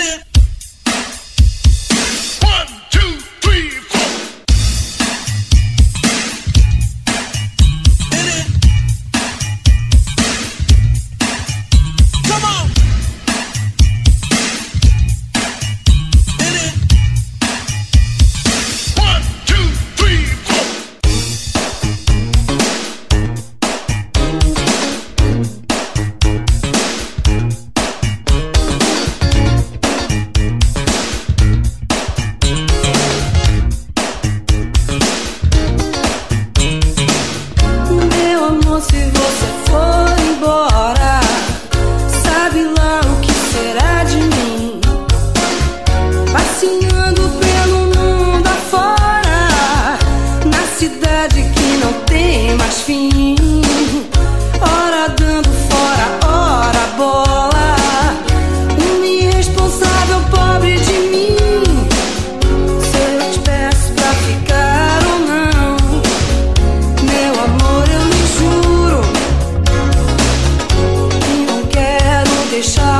it Krishna